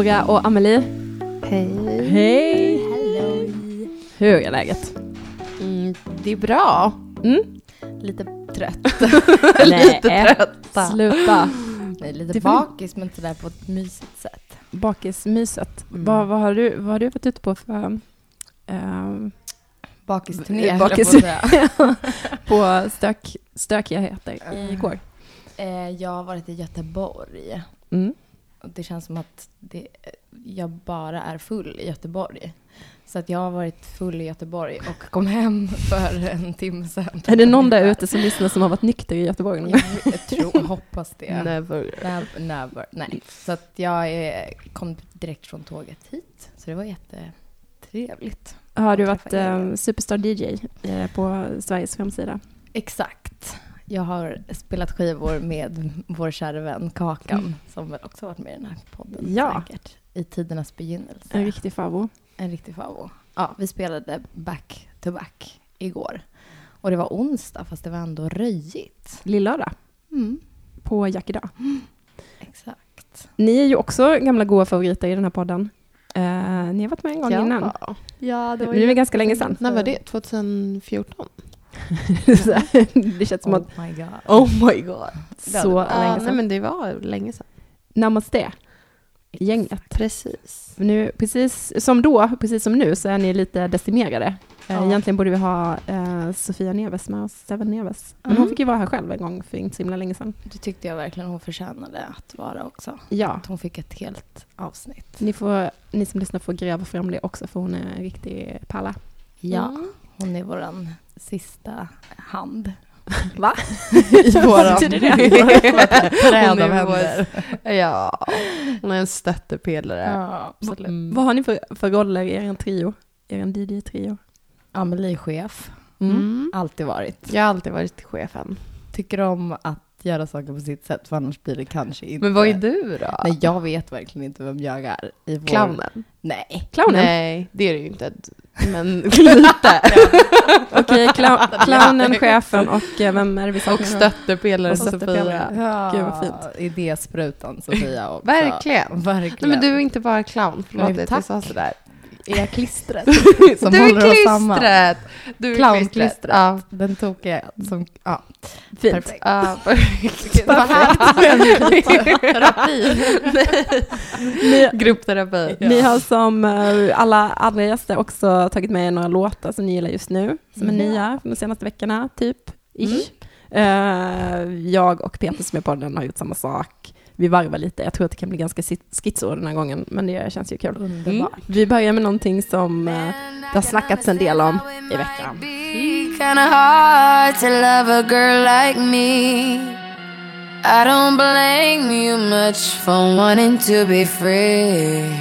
Tora och Amelie. Hej. Hej! Hello. Hur är läget? Mm, det är bra. Mm? Lite trött. Lite trötta. Sluta. Nej, lite Det bakis men sådär på ett mysigt sätt. Bakismyset. Mm. Vad, vad, har du, vad har du varit ute på för... ehm, Bakisturné Eh, bakis- på på stök, stökigheter igår? Eh, Jag har varit i Göteborg. Mm. Det känns som att det, jag bara är full i Göteborg. Så att jag har varit full i Göteborg och kom hem för en timme sedan. Är det någon där ute som lyssnar som har varit nykter i Göteborg? någon gång? Jag, tror, hoppas det. Never. Never, never. Nej. Så att jag är, kom direkt från tåget hit. Så det var jättetrevligt. Har du varit eh, Superstar DJ eh, på Sveriges hemsida? Exakt. Jag har spelat skivor med vår kära vän Kakan, som väl också varit med i den här podden Ja. säkert. I tidernas begynnelse. En riktig favo. En riktig favorit. Ja, vi spelade back to back igår. Och det var onsdag, fast det var ändå röjigt. Lillördag Mm, på Jack idag. exakt. Ni är ju också gamla goa favoriter i den här podden. Eh, ni har varit med en gång innan. Ja, Det var ju ganska länge sedan. När var det? 2014? Det känns som att Oh my god. Oh my god. så länge nej, sedan. men det var länge sedan. Namaste, gänget. Precis. Nu, precis som då, precis som nu, så är ni lite decimerade. Eh, Ja. Egentligen borde vi ha eh, Sofia Neves med oss, Seven Neves. Men Mm. hon fick ju vara här själv en gång för inte så himla länge sedan. Det tyckte jag verkligen hon förtjänade att vara också. Ja, Att hon fick ett helt avsnitt. ni, får, ni som lyssnar får gräva fram det också, för hon är en riktig pärla. Ja, Mm. hon är våran sista hand. Va? I våran... Träd av händer. Ja, hon är en stöttepelare. Ja, absolut. Mm. Vad har ni för, för roller i er trio? Er DJ-trio? Amelie-chef. Mm. Alltid varit. Jag har alltid varit chefen. Tycker om att göra saker på sitt sätt, för annars blir det kanske inte... Men vad är du då? Nej, jag vet verkligen inte vem jag är. I vår... Clownen? Nej. Clownen? Nej, det är det ju inte. Men lite. Okej, clow- clownen, chefen och eh, vem är det vi Och stöttepelare Sofia. Ja, Gud, vad fint. Idésprutan Sofia också. Verkligen. Verkligen. Nej, men du är inte bara clown. Förlåt att jag sa sådär. Är klistret som du håller är oss samman. klistret! Du är Clownklistret. klistret. Ja, Den tokiga som... Ja, Fint. perfekt. ja, perfekt. Vad härligt. Terapi. Ni, Gruppterapi. Ni har som eh, alla andra gäster också tagit med några låtar som ni gillar just nu, som är Ja. nya de senaste veckorna, typ. Ish. Eh, jag och Peter som är på den har gjort samma sak. Vi varvar lite. Jag tror att det kan bli ganska schizo den här gången, men det känns ju kul. Underbart. Vi börjar med någonting som eh, det har snackats en del om i veckan. Kinda hard to love a girl like me. I don't blame you much for wanting to be free.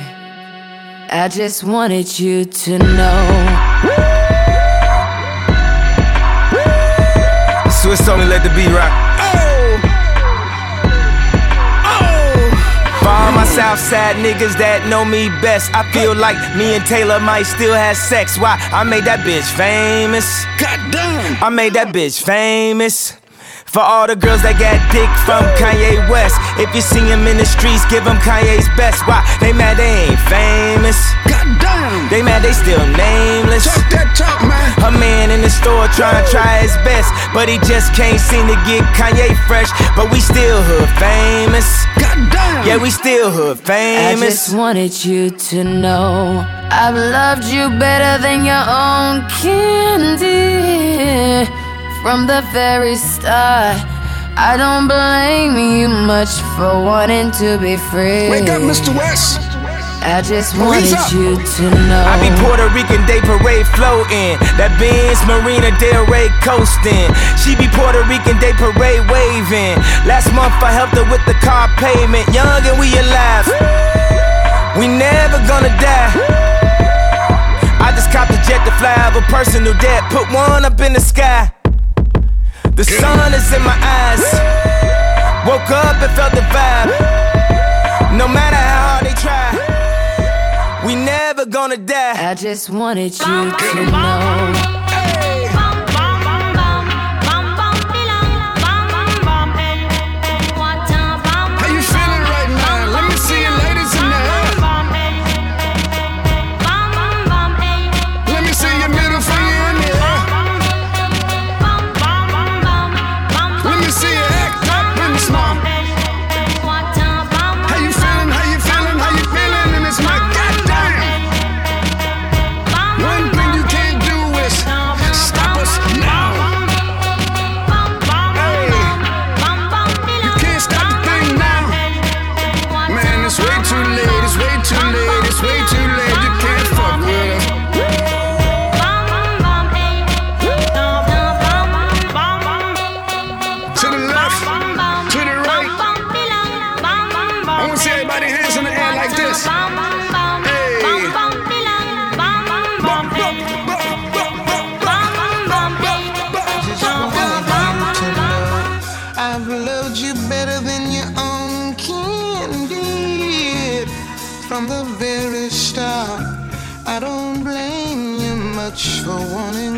I just wanted you to know. Swiss only let the beat rock. Southside niggas that know me best, I feel like me and Taylor might still have sex. Why? I made that bitch famous. Goddamn! I made that bitch famous. For all the girls that got dick from Kanye West. If you see him in the streets, give him Kanye's best. Why? They mad they ain't famous. Goddamn! They mad they still nameless. Talk that talk, man. A man in the store trying to try his best, but he just can't seem to get Kanye fresh. But we still hood famous. Goddamn! Yeah, we still hood famous. I famous. just wanted you to know I've loved you better than your own candy from the very start. I don't blame you much for wanting to be free. Wake up, Mr. West. I just wanted you to know. I be Puerto Rican Day Parade floating. That Benz Marina Del Rey coasting. She be Puerto Rican Day Parade waving. Last month I helped her with the car payment. Young and we alive. We never gonna die. I just copped a jet to fly over personal debt. Put one up in the sky. The sun is in my eyes. Woke up and felt the vibe. No matter how hard they try, we never gonna die. I just wanted you to know.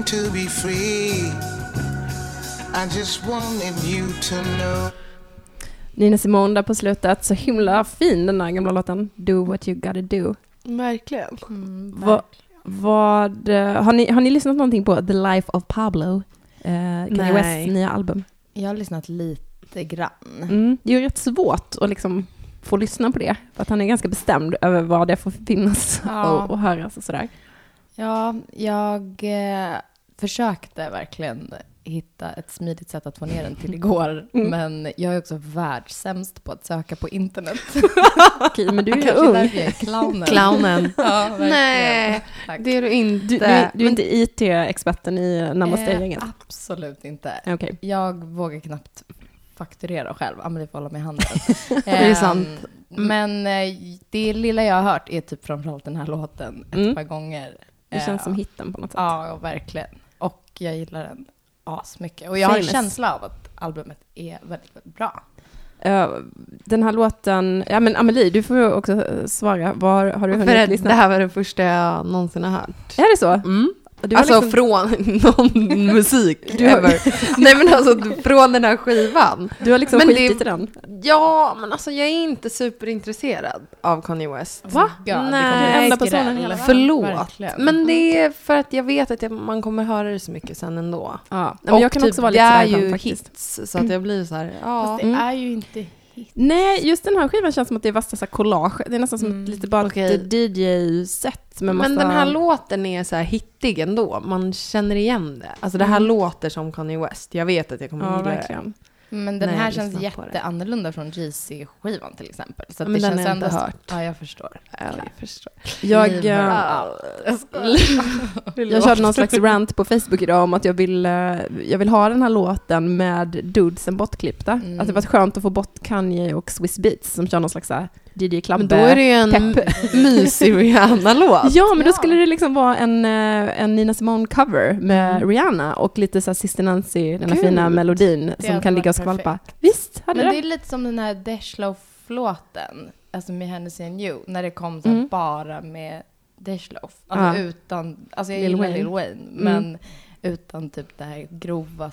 Wanting to be free. I just wanted you to know. Nina Simone där på slutet, så himla fin den där gamla låten. Do what you gotta do. Verkligen. Mm, Va, vad, eh, har, ni, har ni lyssnat någonting på The Life of Pablo? Eh, Kanye Nej. Wests nya album. Jag har lyssnat lite grann. Mm. Det är ju rätt svårt att liksom få lyssna på det, för att han är ganska bestämd över vad det får finnas Ja. och, och höras och sådär. Ja, jag eh, försökte verkligen hitta ett smidigt sätt att få ner den till igår. Mm. Men jag är också världssämst på att söka på internet. Okej, men du är ju ung. därför jag är clownen. Clownen. Ja, verkligen. Nej, Tack. det är du inte. Du, du, du är inte IT-experten i Namaste-gänget? Eh, absolut inte. Okej. Jag vågar knappt fakturera själv. Amelie får hålla mig i handen. Det är Ehm, sant. Men eh, det lilla jag har hört är typ framförallt den här låten ett Mm. par gånger. Det känns Eh, som hitten på något sätt. Ja, verkligen. Jag gillar den asmycket. Och jag har en Famous. känsla av att albumet är väldigt, väldigt bra. Eh, den här låten, ja men Amelie, du får ju också eh, svara. Var har du hunnit det, lyssna? det här var det första jag någonsin har hört. Är det så? Mm. Alltså liksom- från någon musik Du har-. Nej men alltså från den här skivan. Du har liksom Men det- skitit i den? Ja, men alltså jag är inte superintresserad av Kanye West. Va? God, det Nej. skräll. personen hela. Förlåt. Verkligen. Men det är för att jag vet att jag, man kommer höra det så mycket sen ändå. Ja, men jag kan typ, också vara lite det är ju faktiskt. hits, så att jag blir så här, ja. Fast det Mm. är ju inte hit. Nej, just den här skivan känns som att det är värsta så collage. Det är nästan som Mm, lite bara ett DJ-set med massa... Men den här låten är så här hittig ändå. Man känner igen det. Alltså det här Mm. låter som Kanye West. Jag vet att jag kommer Ja, gilla det. Men den här jag känns jätteannorlunda från JC-skivan till exempel. Så Men det den känns har jag inte ändå... hört. Ja, jag förstår. Ja, jag förstår. Jag, eh, her out. jag körde någon slags rant på Facebook idag om att jag vill, eh, jag vill ha den här låten med dudesen bortklippta. Mm. Att det var skönt att få bort Kanye och Swiss Beats som kör någon slags så här DJ Club. Men då är det ju en pepp. mysig Rihanna-låt. Ja, men då skulle det liksom vara en, eh, en Nina Simone-cover med Mm. Rihanna och lite så här Sister Nancy, den här fina melodin som hade kan ligga och skvalpa. Visst, hade Men det? det är lite som den här Deshloaf-låten, alltså med Hennessy and You, när det kom så Mm. bara med Deshloaf. Alltså Ja. utan, alltså jag Lil gillar Wayne. Lil Wayne, men utan typ det här grova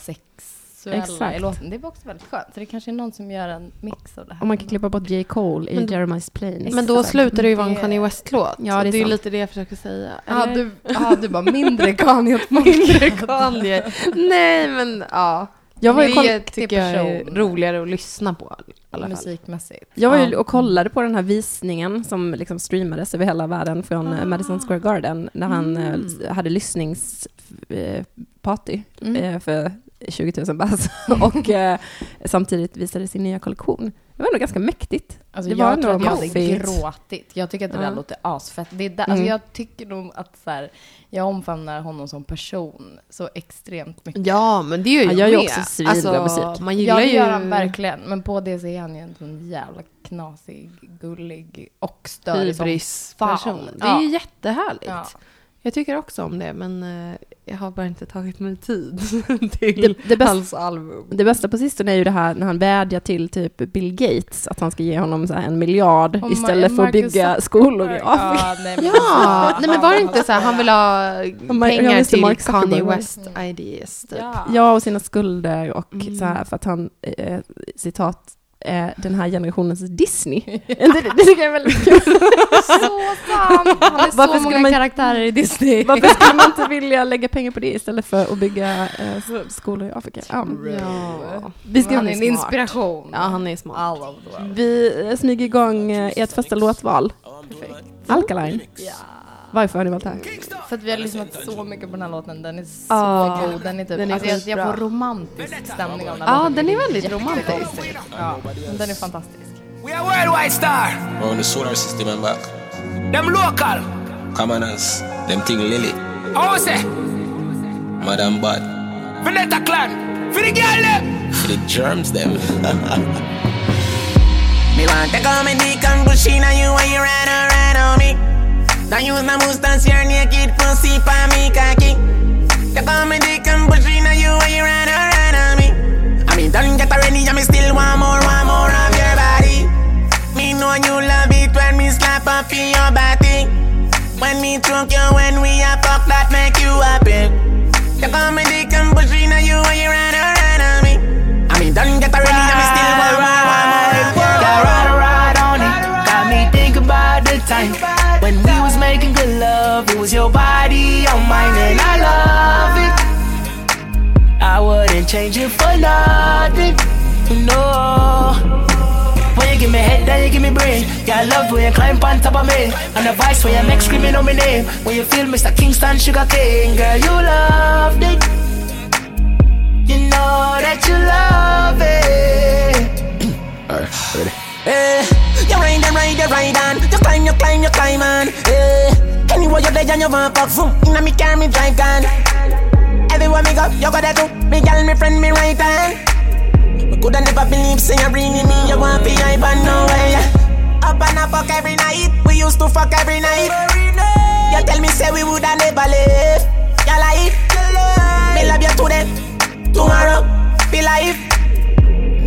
sexuella Exakt. i låten. Det var också väldigt skönt. Så det kanske är någon som gör en mix av det här. Och man kan klippa bort J. Cole i Men- Jeremiah's Plains. Men då slutar det ju vara en Kanye West-låt. Ja, det är det är lite det jag försöker säga. Ja, du, ja, du bara mindre Kanye Mindre Kanye. Nej, men ja. Jag var ju det tycker jag är person. roligare att lyssna på. Alla musikmässigt. Jag var ju och kollade på den här visningen som liksom streamades över hela världen från eh, Madison Square Garden när han eh, hade lyssningsparty Mm. eh, för 20 000 bärs och eh, samtidigt visade sin nya kollektion. Det var ändå ganska mäktigt. Alltså Det var jag tror att ändå jag hade gråtit. Jag tycker att det Ja. där låter asfett. Det är där, alltså Mm. jag tycker nog att så här, jag omfamnar honom som person så extremt mycket. Ja, men det gör Han jag gör ju också svinbra musik. Man Ja, gillar det ju... gör han verkligen. Men på det så är han ju en sån jävla knasig, gullig och störig som fan. Det är Ja. ju jättehärligt. Ja. Jag tycker också om det, men eh, jag har bara inte tagit mig tid Det, till det, bästa, hans album. det bästa på sistone är ju det här när han vädjar till typ Bill Gates att han ska ge honom så här en miljard Och istället för att bygga Zuckerberg. skolor i Afrika. Ja, nej, men Ja, nej men var det inte så här, han vill ha pengar det, till Mark Kanye. West Ideas typ. Ja. Ja, och sina skulder och Mm. så här för att han, eh, citat, är den här generationens Disney. det, det, tycker jag är väldigt kul. Så sant! Han är Varför så många man- karaktärer i Disney. Varför skulle man inte vilja lägga pengar på det istället för att bygga eh, skolor i Afrika? Ja. Ja. Vi, ska, han är en inspiration. ja, han är smart. All of the world. vi eh, smyger igång eh, ert första låtval. Perfekt. Alkaline. Ja. Varför har ni valt det här? För att vi har lyssnat så mycket på den här låten. Den är så Ja, god. Den är typ, den är alltså jag, får romantisk stämning av den Ja, låten. den är väldigt romantisk. Ja, den är fantastisk. We are worldwide star. Around the solar system and back. Them local. Commoners, them thing Lily, say? Madam Bad. Vanetta clan. For the girl them. For the germs, them. Me want to come and decomposition on you when you run around. Now use the moustache, your naked pussy for me cocky. You call me dick and pushy, now you when you run around on me. I mean, don't get already, I me still want more, want more of your body. Me know you love it when me slap up in your body. When me drunk you, when we a fuck that make you happy. You call me dick and pushy, now you when you run around on me. I mean, don't get already, I me still want more, want more of your Yeah, ride, ride on it. Got me think about the time love. It was your body on mine, and I love it. I wouldn't change it for nothing. No. When you give me head, then you give me brain. Yeah, I love when you climb on top of me. And the voice when you make screaming on my name. When you feel Mr. Kingston Sugar King, girl, you loved it. You know that you love it. Eh, you ride and ride, you ride on. You climb, you climb, you climb on. Eh, anywhere you there and you want boom, inna me car, me drive on. Everywhere me go, you go there too. Me gal, me friend, me right on. Me coulda never believe, say you bringing me, you want be hype and no way. Up and up, fuck every night. We used to fuck every night. You tell me, say we woulda never live. Your life, me love you today, tomorrow, be life.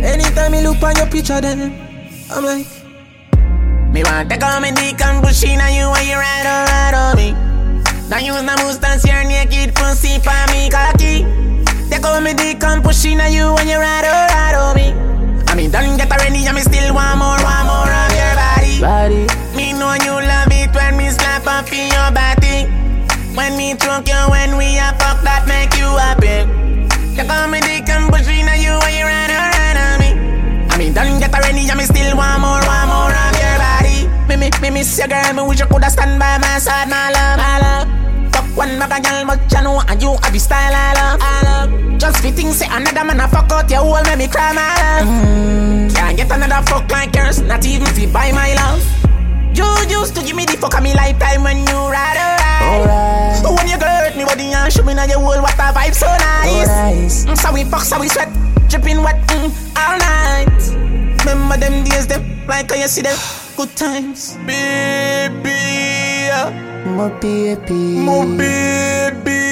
Anytime me look on your picture, then I'm like, me want to come and dick and pushing on you when you ride on, ride on me. Now use the moustache, your naked pussy for me cocky. Take on me dick and pushing on you when you ride on, ride on me. I mean, don't get already, I me still want more, want more of your body. Body. Me know you love it when me slap up in your body. When me drunk you, when we a fuck that make you happy. You call me dick and pushing on you when you ride around on me. I mean, don't get already, I me still want more, Me, miss your girl, me wish you coulda stand by my side, my love, my love. Fuck one mega girl, but you know, and you have the style I love, I love. Just fitting, say another man a fuck out your hole, make me cry, my love. Can't get another fuck like yours, not even if you buy my love. You used to give me the fuck of me lifetime when you ride alright. When you hurt me body and show me now your whole what a vibe so nice. Mm, so we fuck, so we sweat, dripping wet mm, all night. Remember them days, them like how you see them good times, baby. My baby. My baby,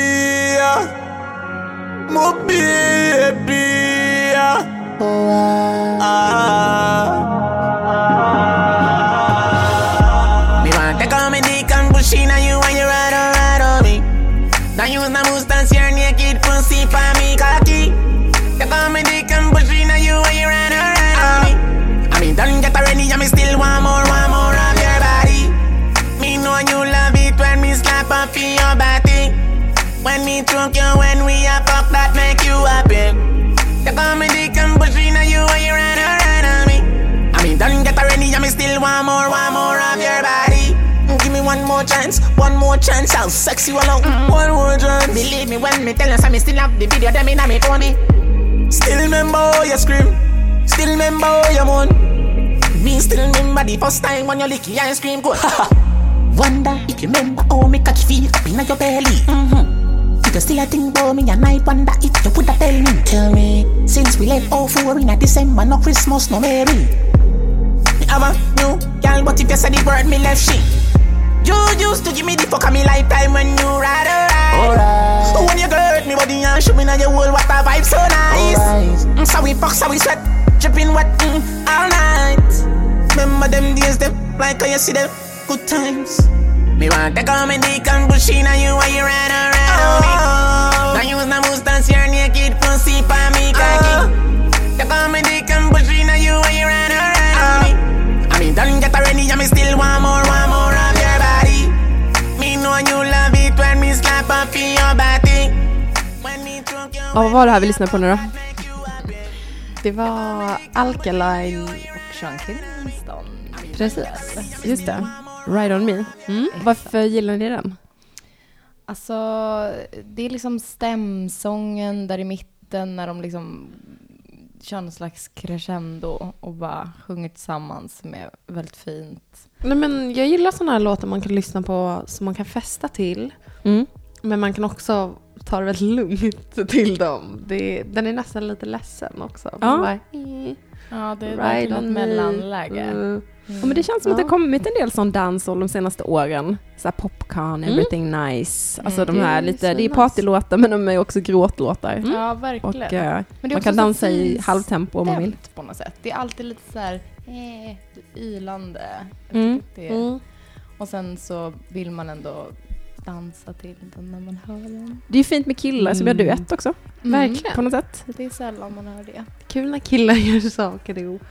my baby. oh, Ah. Chance, I'll sex you along. Mm, One more chance. Believe me when me tell you, so me still have the video, them in me phone. Still remember how you scream, still remember how you moan. Me still remember the first time when you lick your ice cream cone. Wonder if you remember how me catch feel up in your belly. Mm-hmm. You still a think about me and I wonder if you would have tell me. Tell me, since we left all four in a December, no Christmas, no Merry. Me have a new girl, but if you say the word, me left shit. You used to give me the fuck of me lifetime when you ride around. Alright. When you hurt me body and show me now your whole what a vibe so nice. Alright. Mm, so we fuck, so we sweat, dripping wet mm, all night. Remember them days, them like you see them good times. Me want to come and dick and pushing on you while you ride around me. Now use the moustache, your naked pussy for me cocky. You come and dick Ja, vad var det här vi lyssnade på nu då? Det var Alkaline och Sean Kingston. Precis, just det. Ride on me. Varför gillar ni den? Alltså, det är liksom stämsången där i mitten när de liksom kör någon slags crescendo och bara sjunger tillsammans som är väldigt fint. Nej, men jag gillar sådana här låtar man kan lyssna på som man kan festa till. Mm. Men man kan också ta det väldigt lugnt till dem. Det, den är nästan lite ledsen också. Ja. Bara, eh. Ja, det är verkligen on ett me. mellanläge. Mm. Ja, men det känns som att det Ja. kommit en del sån dansål de senaste åren. Så här popcorn, everything nice. Alltså Mm. de Det här är lite, det är nice. partylåtar men de är också gråtlåtar. Ja, Och verkligen. Men det är man kan dansa i halvtempo om man vill. på något sätt. Det är alltid lite så här eh, ylande. Mm. Det. Mm. Och sen så vill man ändå dansa till den när man hör den. Det är ju fint med killar som gör Mm. duett också, Verkligen. på något sätt. Det är sällan man hör det. Kul när killar gör saker ihop.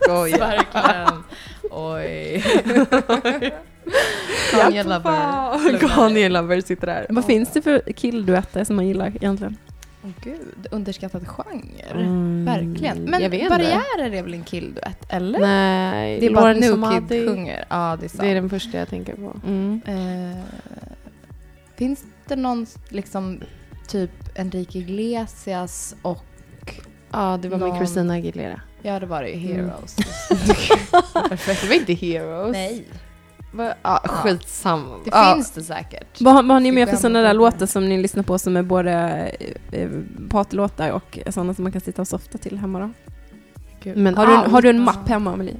Skojar. Verkligen. Oj. Kanye Lover. Kanye Lover sitter där. Vad finns det för killduetter som man gillar egentligen? Åh gud, underskattad genre. Mm. Verkligen. Men. Barriärer är väl en killduett, eller? Nej, Det är bara Lauren New Somadi. Kid sjunger. Ja, det är sant. Det är den första jag tänker på. Mm. Eh, finns det någon liksom typ Enrique Iglesias och Ja, det var med Någon- Christina Aguilera. ja det var det ju Heroes. Perfekt. Det var inte Heroes. Nej, Va? Ja, skitsamma. det ja. finns det säkert. Vad, har- vad har ni mer för sådana där låtar som ni lyssnar på som är både eh, eh, partylåtar och sådana som man kan sitta och softa till hemma då? Men Har du, har du en mapp hemma Amelie?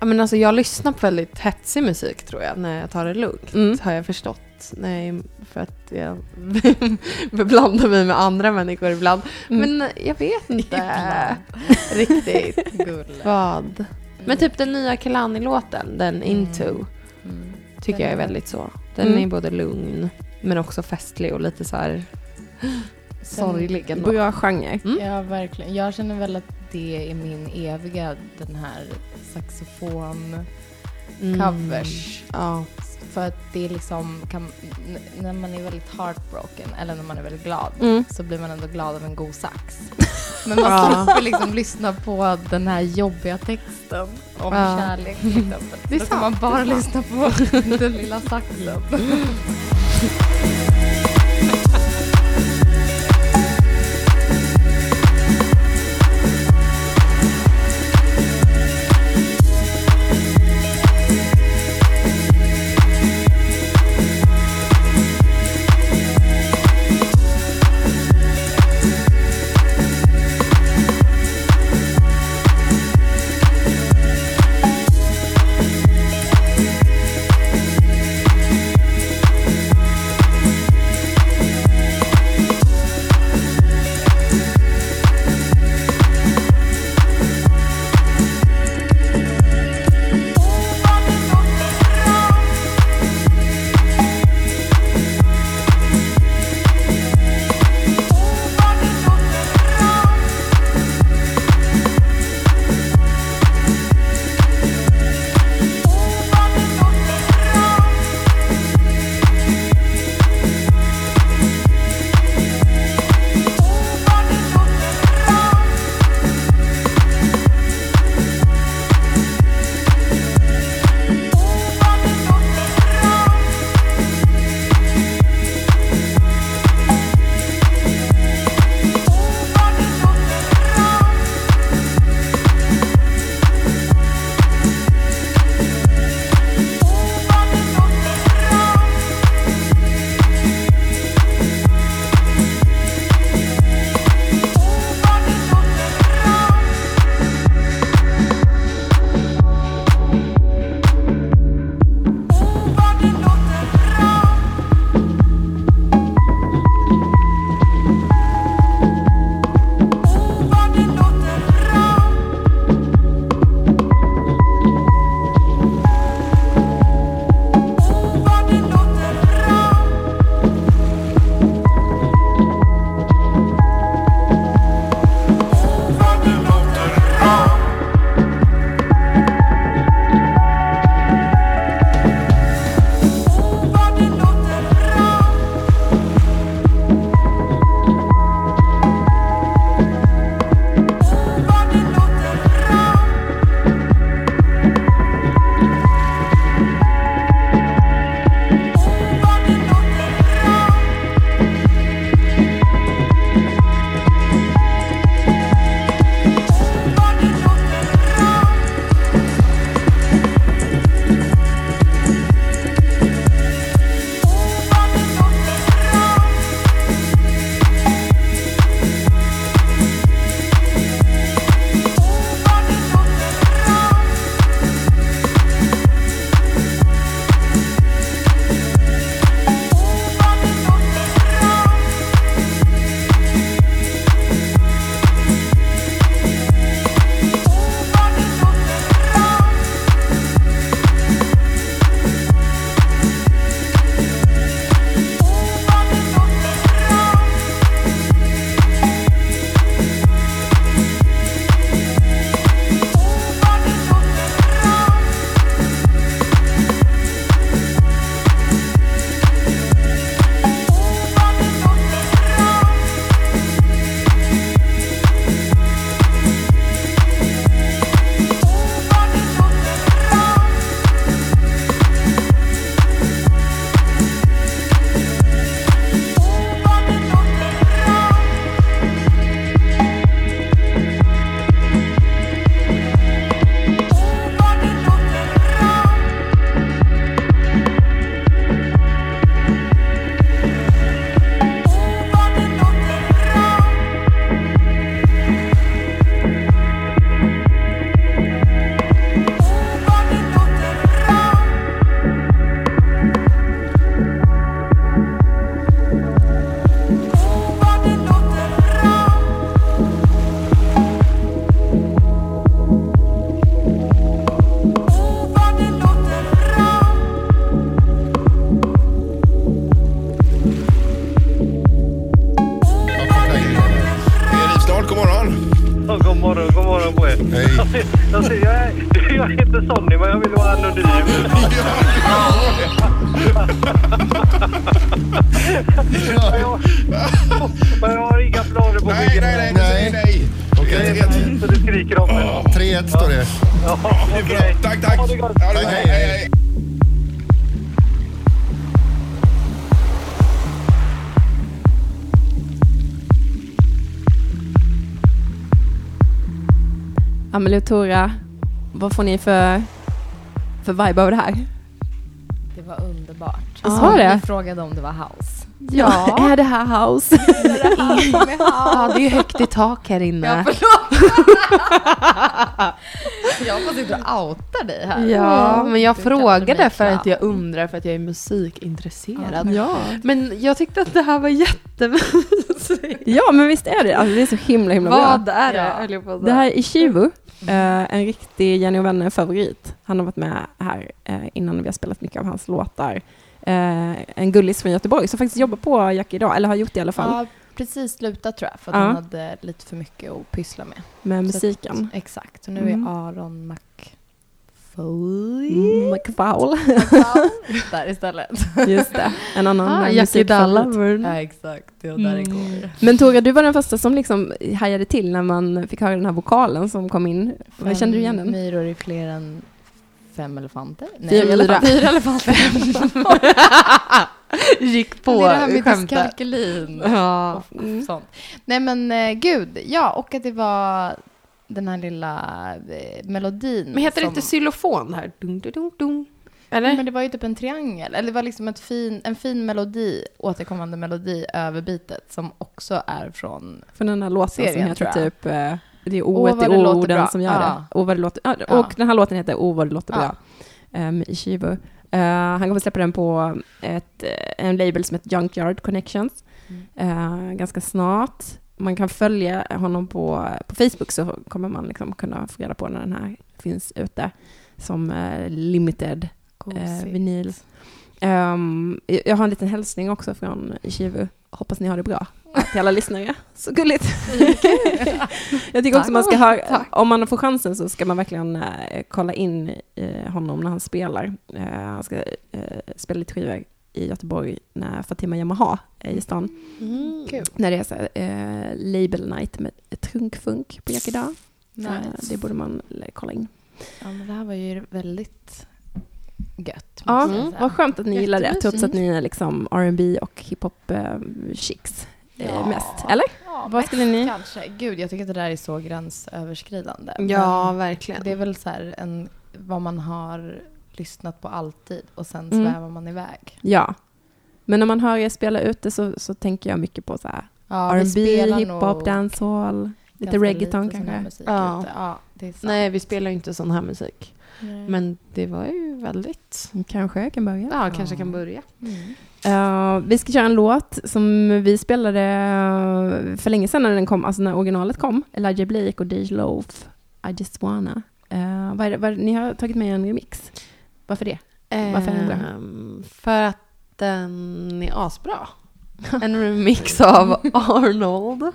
Ja, men alltså, jag lyssnar på väldigt hetsig musik tror jag när jag tar det lugnt. Mm. Har jag förstått. Nej, för att jag beblandar mig med andra människor ibland. Mm. Men jag vet inte riktigt vad. Men typ den nya Kelani-låten, den Into, Mm. Tycker jag är väldigt så. Den Mm. är både lugn men också festlig och lite så här sorglig ändå. Bra genre. Mm. Ja, verkligen. Jag känner väl att det är min eviga, den här saxofon-covers. Mm. Ja. För att det är liksom, kan, när man är väldigt heartbroken eller när man är väldigt glad Mm. så blir man ändå glad av en god sax. Men man Ja. slipper liksom lyssna på den här jobbiga texten om Ja. kärlek till exempel. Det är Då kan sant, man bara lyssna på den lilla saxen. Och Tora, vad får ni för, för vibe av det här? Det var underbart. Visst var det? Vi frågade om det var house. Ja. är det här house? Ja, det är ju högt i tak här inne. Ja, förlåt. jag får sitta och outa dig här. Ja, men jag Du frågade för att jag undrar för att jag är musikintresserad. Ja. Men jag tyckte att det här var jättemysigt. ja, men visst är det. Alltså, det är så himla, himla bra. Vad är det? Ja. Det här är Eh, en riktig Jenny och vänner-favorit. Han har varit med här eh, innan vi har spelat mycket av hans låtar. Eh, en gullis från Göteborg som faktiskt jobbar på Jack idag, eller har gjort det i alla fall, Ja, precis slutat tror jag, för att han hade lite för mycket att pyssla med. med musiken. att- Exakt, så nu Mm. är Aron McFoy Mm, McFowl. där istället. Just det, en annan Ah, eh, Jackie. Dallavern. ja, exakt. Det var där Mm. igår. Men Tora, du var den första som liksom hajade till när man fick höra den här vokalen som kom in. Vad kände du igen den? myror är fler än fem elefanter? Fyra elefanter. Fyra elefanter. Gick på det är det här med skämtet. Ja. och sånt. Nej men eh, gud, ja och att det var den här lilla eh, melodin. Men heter det som- inte xylofon här? Dung, dung, dung, dung. Eller? Men det var ju typ en triangel, eller det var liksom ett fin, en fin melodi, återkommande melodi över bitet som också är från... Från den här låten som Serien, heter tror jag. typ, eh, det är O i orden som gör Ja. det. Vad det låter, ja, Ja. Och den här låten heter Åh, vad det låter bra. Um, I Chivo. Eh, han kommer släppa den på ett, en label som heter Junkyard Connections. Mm. eh, ganska snart. Man kan följa honom på, på Facebook så kommer man liksom kunna få reda på när den här finns ute som eh, limited eh, vinyl. Ehm, jag har en liten hälsning också från Chivu. Hoppas ni har det bra. Till alla lyssnare. Så gulligt. jag tycker också man ska ha, om man får chansen så ska man verkligen eh, kolla in eh, honom när han spelar. Eh, han ska eh, spela lite skivor i Göteborg när Fatima Yamaha är i stan. Mm. När det är så här, eh, label night med trunkfunk på Jack idag. Nice. Eh, det borde man eh, kolla in. Ja, men det här var ju väldigt gött. Ja, vad skönt att ni gillar det, trots att ni är liksom R&B och hiphop eh, chicks eh, Ja. mest. Eller? Ja, Vad skulle ni- Kanske. Gud, jag tycker att det där är så gränsöverskridande. Ja, Men verkligen. Det är väl så här en, vad man har lyssnat på alltid och sen Mm. svävar man iväg. Ja. Men när man hör er spela ute så, så tänker jag mycket på så här Ja, vi R&B, spelar hiphop, dancehall, lite reggaeton lite sån här kanske. musik Ja. ja, det är sant. Nej, vi spelar ju inte sån här musik. Nej. Men det var ju väldigt... Kanske jag kan börja. Ja, kanske kan börja. Mm. Eh, vi ska köra en låt som vi spelade eh, för länge sedan när den kom, alltså när originalet kom. Elijah Blake och Dej Loaf, I just wanna. Uh, vad är det, vad är det, ni har tagit med en remix. Varför det? Varför bra? Ehm, för att den är asbra. En remix av Arnold.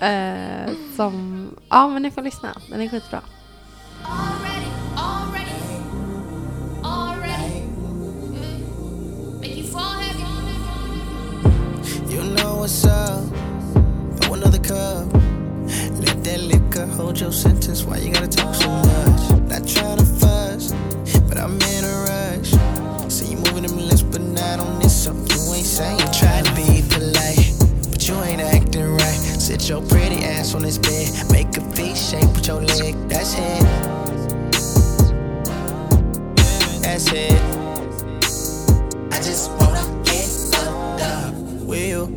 Eh, som... Ja, men ni får lyssna. Den är skitbra. Already, already, already. Make you fall heavy. You know what's up. Throw another cup. Let that liquor hold your sentence. Why you gotta talk so much? Not trying to fuss, but I'm in a rush. See you moving them lips, but not on this. So you ain't saying try to be polite, but you ain't acting right. Sit your pretty ass on this bed. Make a V shape with your leg. That's it. That's it. I just wanna get fucked up. Will,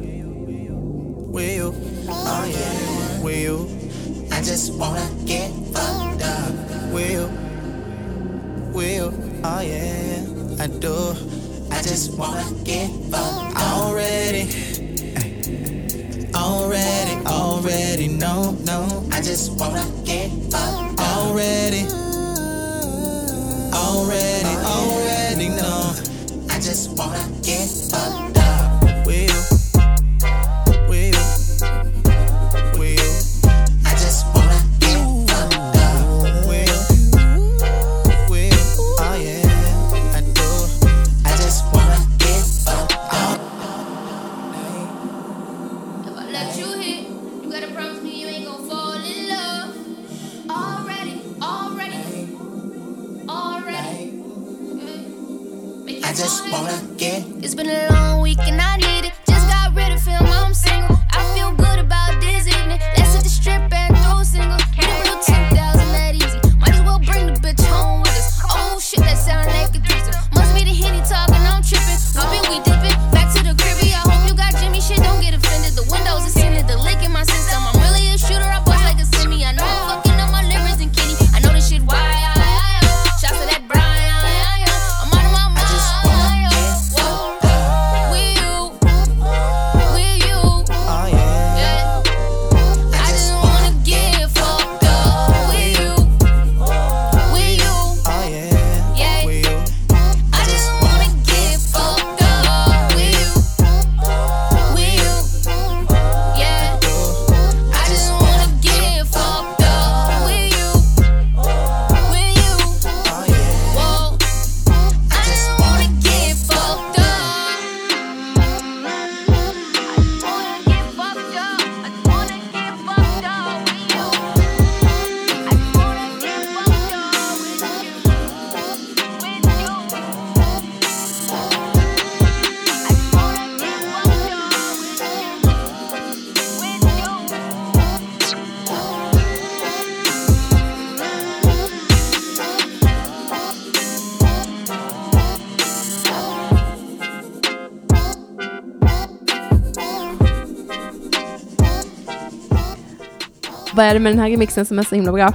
will, oh yeah, will. I just wanna get fucked up. Will, will, oh yeah, I do. I just wanna get fucked already. Already, already, no, no. I just wanna get fucked already. Already, already, no. I just wanna get fucked up. Will, Vad är det med den här remixen som är så himla bra?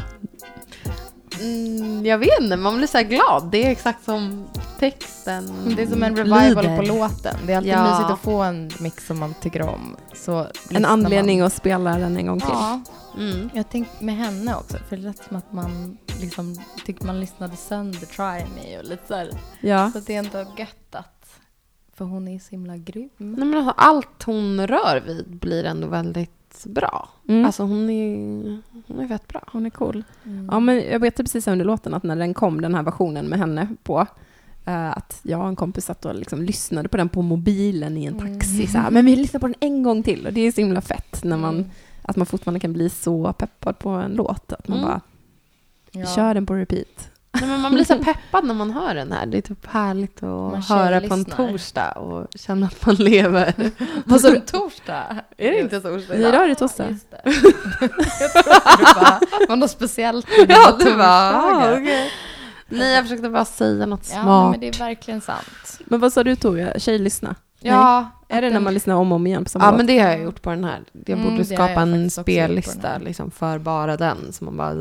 Mm, jag vet inte, man blir så här glad. Det är exakt som texten Det är som en revival lyder. på låten. Det är alltid Ja. mysigt att få en mix som man tycker om. Så En lyssnar anledning man. att spela den en gång till. Ja, Mm. jag tänkte med henne också. För det lät som att man liksom tyckte man lyssnade sönder Try Me och lite så här. Ja. Så att det är ändå gött att, för hon är så himla grym. Nej, men alltså, allt hon rör vid blir ändå väldigt bra. Mm. Alltså hon är, hon är fett bra. Hon är cool. Mm. Ja, men jag berättade precis under låten att när den kom, den här versionen med henne på, eh, att jag och en kompis satt och liksom lyssnade på den på mobilen i en taxi. Så här, men vi lyssnar på den en gång till och det är så himla fett när man, Mm. att man fortfarande kan bli så peppad på en låt. Att man Mm. bara Ja. kör den på repeat. Nej, men man blir så peppad när man hör den här. Det är typ härligt att höra på en torsdag och känna att man lever. Vad sa du? Torsdag? Är det inte torsdag Idag är det torsdag. Just det. jag trodde det var, var något speciellt med Ja, bara, torsdagar. ah, okej. Nej, jag försökte bara säga något Ja, smart. men det är verkligen sant. Men vad sa du Toria? Tjejlyssna? Ja, Är det när man lyssnar om och om igen på samma Ja, låt? men det har jag gjort på den här. Jag Mm, borde det har skapa jag en faktiskt också gjort på den spellista här. liksom, för bara den. Så man bara...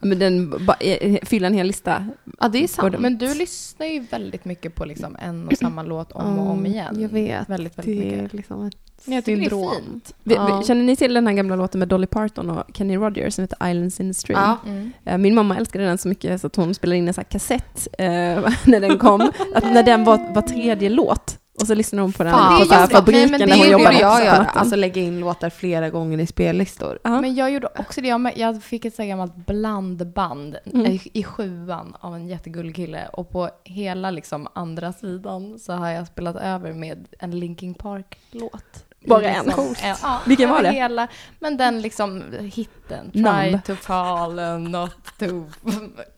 Men den ba- eh, fyller en hel lista. Ja, det är sant. Men du lyssnar ju väldigt mycket på liksom en och samma låt om och om igen. Jag vet. Väldigt, väldigt Det är mycket. liksom ett Jag tycker det är syndrom. fint. Vi, Ja. vi, känner ni till den här gamla låten med Dolly Parton och Kenny Rogers som heter Islands in the Stream? Ja. Mm. Eh, Min mamma älskade den så mycket så att hon spelade in en sån här kassett eh, när den kom. Att när den var, var tredje låt och så lyssnade hon på den Fan, på så här fabriken jättebra. när hon men det jag göra. Alltså lägga in låtar flera gånger i spellistor. Ja. Men jag gjorde också det. Jag, fick ett så här gammalt blandband Mm. i, sjuan av en jättegullig kille. Och på hela liksom andra sidan så har jag spelat över med en Linkin Park-låt. Bara en? liksom, Ja, Vilken var det? Hela, men den liksom hitten. Try Numb. to fall and not to...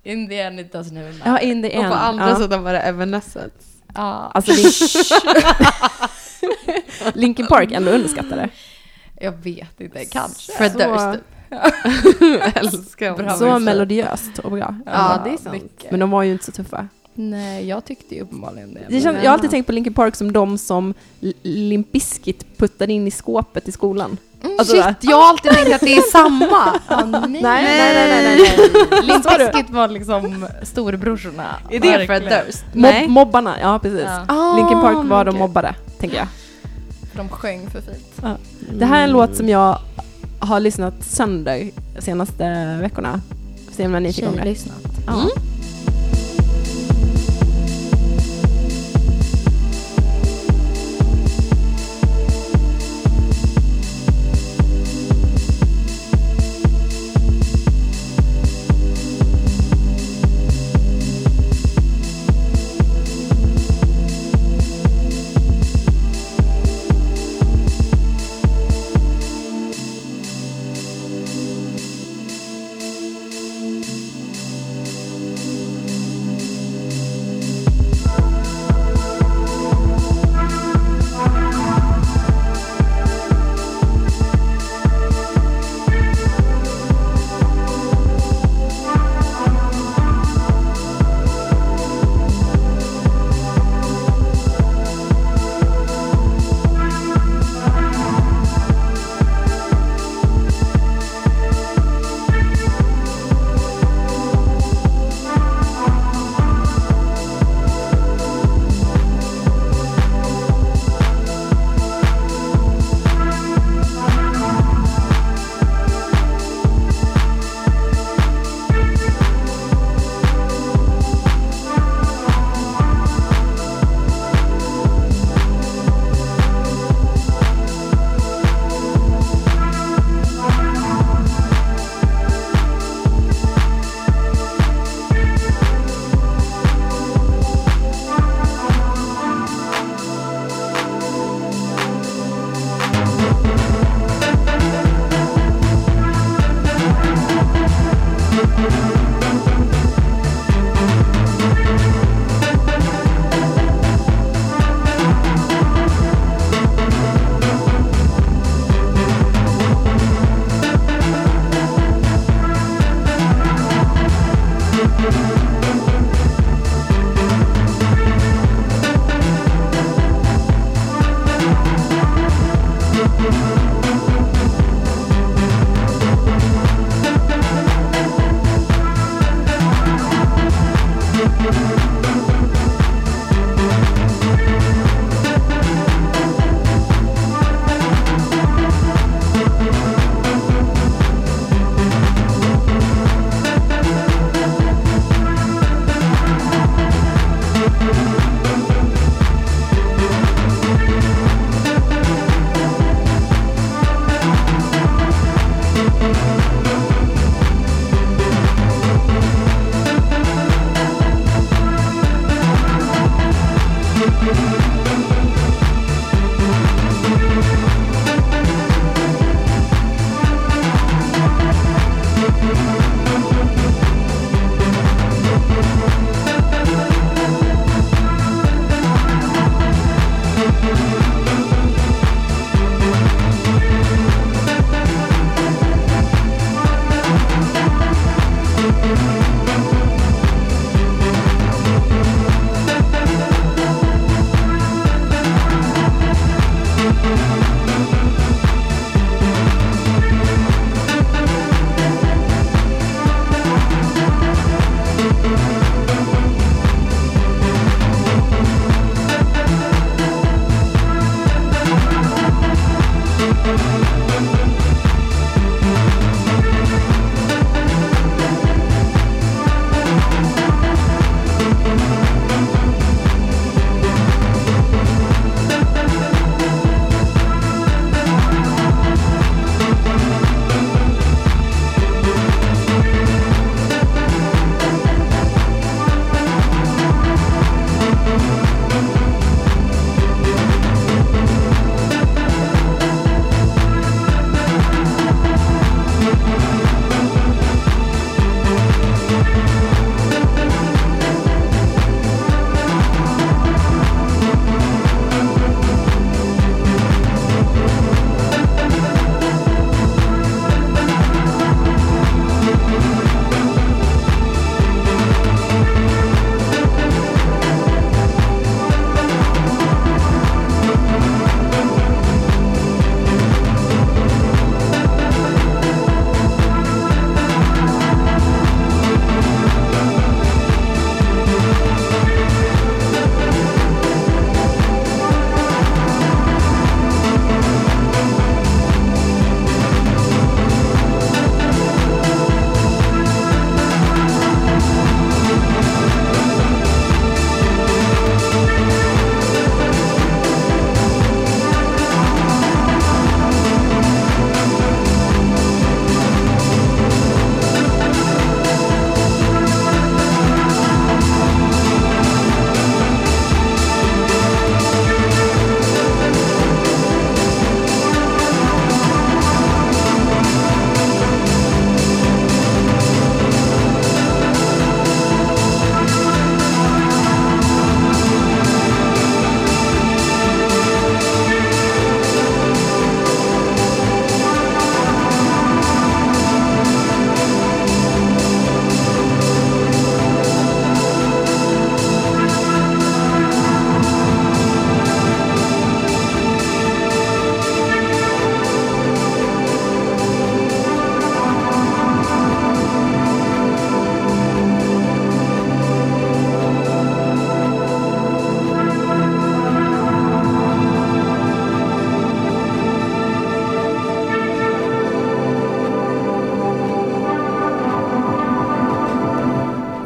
In the end it doesn't even Ja, matter. in the Och end. på andra ja. sidan var det Evanescence. Ja, Alltså Lin- Linkin Park ändå underskattade. jag vet inte, kanske. Fred Så- Durst. typ. Älskar. Så melodiöst och bra. Ja, det är sant. Men de var ju inte så tuffa. Nej, jag tyckte ju uppenbarligen det. Det känns, jag har alltid tänkt på Linkin Park som de som Limp Bizkit puttade in i skåpet i skolan. Alltså, Shit, jag har alltid tänkt att det är samma. Ja, nej. Nej, nej, nej, nej, nej. Limp? Bizkit var liksom storebrorsorna. Är det Verkligen. Durst? Mob, mobbarna, ja precis. Ja, Ah, Linkin Park var de okej. mobbade, tänker jag. för de sjöng för fint. Det här är en låt som jag har lyssnat sönder de senaste veckorna. Se om ni tycker om det. Tjejlyssnat. Ja. Mm.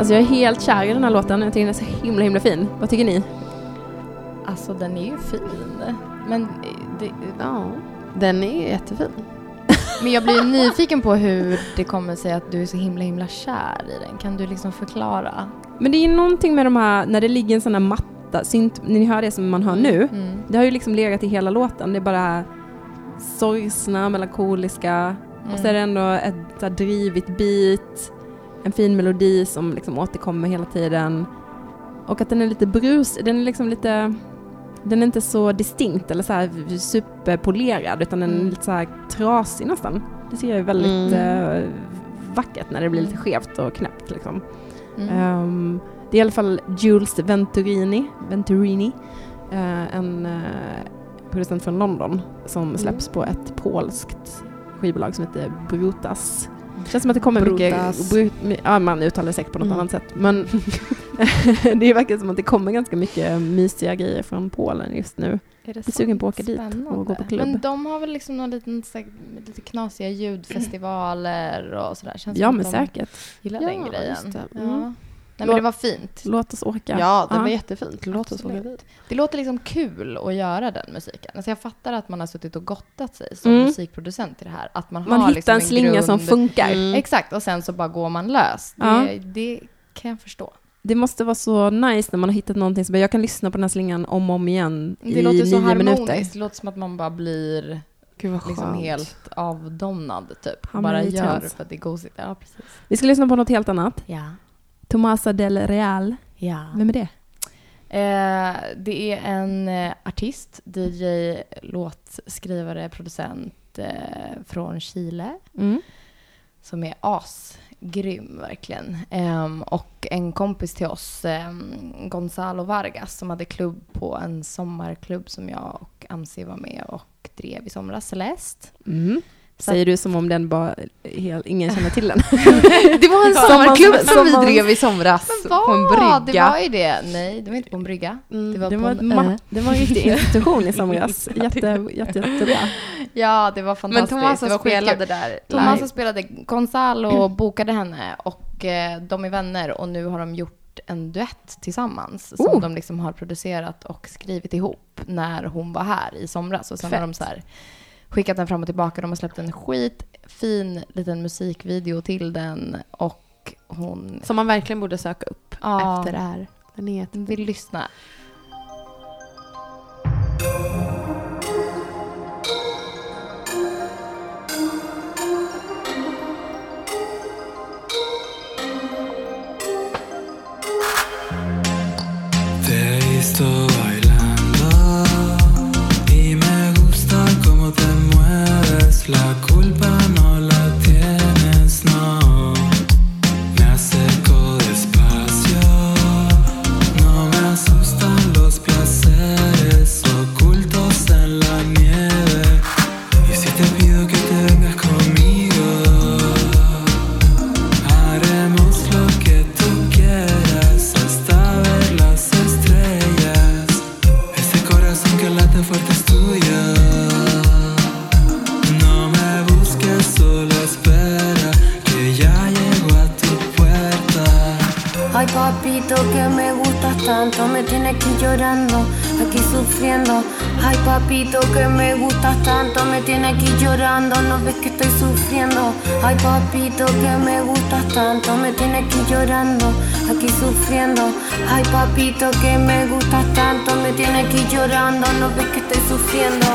Alltså jag är helt kär i den här låten. Jag tycker den är så himla himla fin. Vad tycker ni? Alltså den är ju fin. Men, det, Ja, den är jättefin. men jag blir nyfiken på hur det kommer sig att du är så himla himla kär i den. Kan du liksom förklara? Men det är någonting med de här, när det ligger en sån här matta, synt, ni hör det som man hör nu. Mm. Det har ju liksom legat i hela låten. Det är bara sorgsna, melankoliska och så är det ändå ett så här drivigt beat, en fin melodi som liksom återkommer hela tiden. Och att den är lite brus, den är liksom lite, den är inte så distinkt eller så här superpolerad utan den är Mm. lite så här trasig nästan. Det tycker jag väldigt Mm. eh, vackert när det blir lite skevt och knäppt liksom. Mm. Ehm, det är i alla fall Jules Venturini, Venturini eh, en eh, producent från London som släpps på ett polskt skivbolag som heter Brutas. Känns som att det kommer Brutas. mycket, Bru- ja man uttalar det säkert på något Mm. annat sätt, men det verkar som att det kommer ganska mycket mysiga grejer från Polen just nu. Är det Jag är sugen på att åka dit Spännande. och gå på klubb. Men de har väl liksom någon liten, så här, lite knasiga ljudfestivaler och sådär. Känns Ja men säkert. gillar Ja, den grejen. Ja. Mm. Nej, men det var fint. Låt oss åka. Ja, det var jättefint. Låt oss åka dit. Det låter liksom kul att göra den musiken. Alltså jag fattar att man har suttit och gottat sig som Mm. musikproducent i det här. Att man, Man har hittar liksom en slinga grund. som funkar. Mm. Exakt, och sen så bara går man lös. Det, Ja. det kan jag förstå. Det måste vara så nice när man har hittat någonting som jag kan lyssna på den här slingan om och om igen Det i låter så nio harmoniskt. minuter. Det låter som att man bara blir Gud vad liksom skönt. helt avdomnad typ. Ja, bara det gör det för att det är gosigt. Ja, precis. Vi ska lyssna på något helt annat. Ja. Tomasa del Real. ja. Vem är det? Eh, det är en eh, artist, DJ, låtskrivare, producent eh, från Chile Mm. som är asgrym verkligen. Ehm, och en kompis till oss, ehm, Gonzalo Vargas, som hade klubb på en sommarklubb som jag och Amsi var med och drev i somras, Celeste. Mm. Säger du som om den bara, helt, ingen känner till den. Det var en Som sommarklubb som, som vi drev i somras Men på en brygga. Det var ju det. Nej, det var inte på en brygga. Mm. Det var Det var, en ö. det var en riktig institution i somras. Jätte, jätte, jättebra. Ja, det var Men fantastiskt. Thomas det var spelade där Thomas live. spelade, Gonzalo bokade henne och eh, de är vänner och nu har de gjort en duett tillsammans som Oh. de liksom har producerat och skrivit ihop när hon var här i somras. Och sen Fett. har de så här skickat den fram och tillbaka. De har släppt en skitfin liten musikvideo till den och hon Som man verkligen borde söka upp Ja. efter det här. Den är jätte- vill lyssna. La Ay papito que me gustas tanto, me tiene aquí llorando, aquí sufriendo. Ay papito que me gustas tanto, me tiene aquí llorando, no ves que estoy sufriendo. Ay papito que me gustas tanto, me tiene aquí llorando, aquí sufriendo. Ay papito que me gustas tanto, me tiene aquí llorando, no ves que estoy sufriendo.